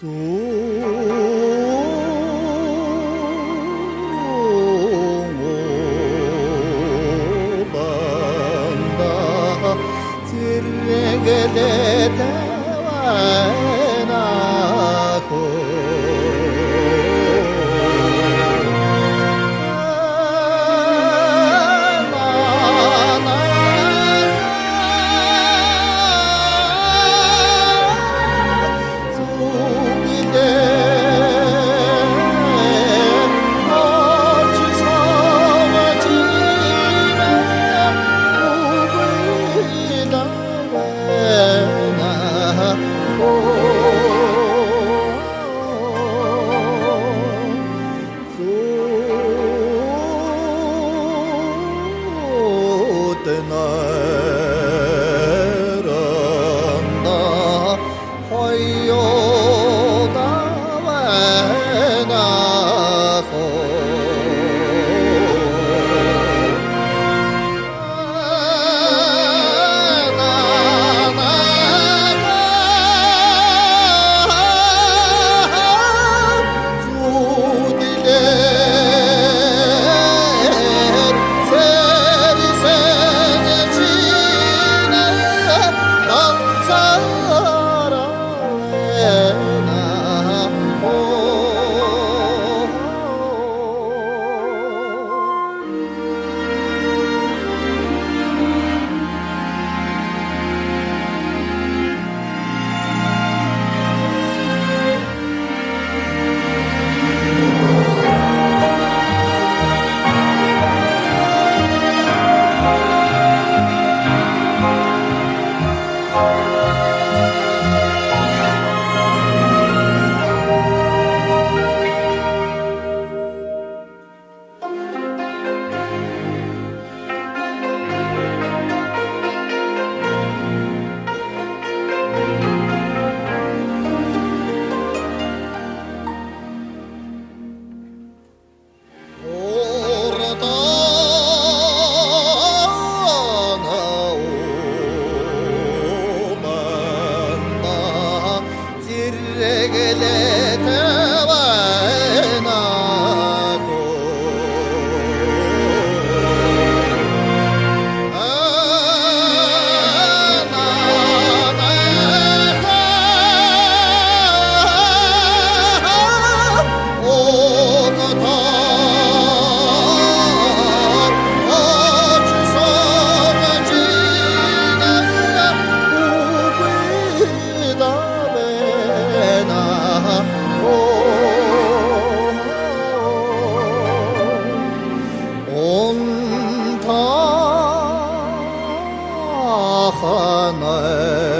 Zirregede de var i Emmanuel.